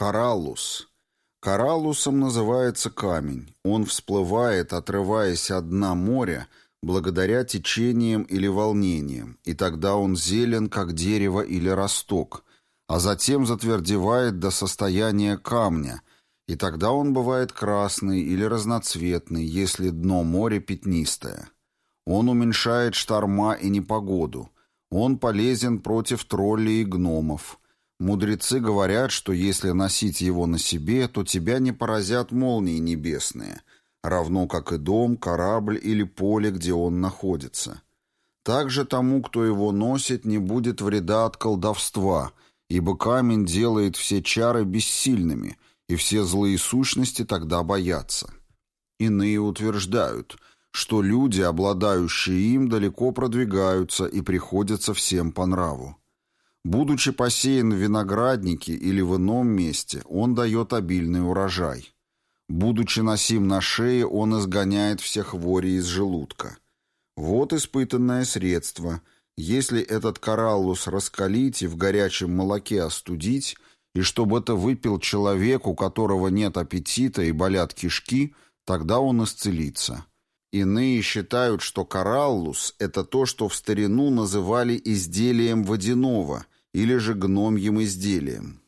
Кораллус. Кораллусом называется камень. Он всплывает, отрываясь от дна моря, благодаря течениям или волнениям, и тогда он зелен, как дерево или росток, а затем затвердевает до состояния камня, и тогда он бывает красный или разноцветный, если дно моря пятнистое. Он уменьшает шторма и непогоду. Он полезен против троллей и гномов. Мудрецы говорят, что если носить его на себе, то тебя не поразят молнии небесные, равно как и дом, корабль или поле, где он находится. Также тому, кто его носит, не будет вреда от колдовства, ибо камень делает все чары бессильными, и все злые сущности тогда боятся. Иные утверждают, что люди, обладающие им, далеко продвигаются и приходятся всем по нраву. Будучи посеян в винограднике или в ином месте, он дает обильный урожай. Будучи носим на шее, он изгоняет все хвори из желудка. Вот испытанное средство. Если этот кораллус раскалить и в горячем молоке остудить, и чтобы это выпил человек, у которого нет аппетита и болят кишки, тогда он исцелится. Иные считают, что кораллус – это то, что в старину называли изделием водяного или же гномьим изделием.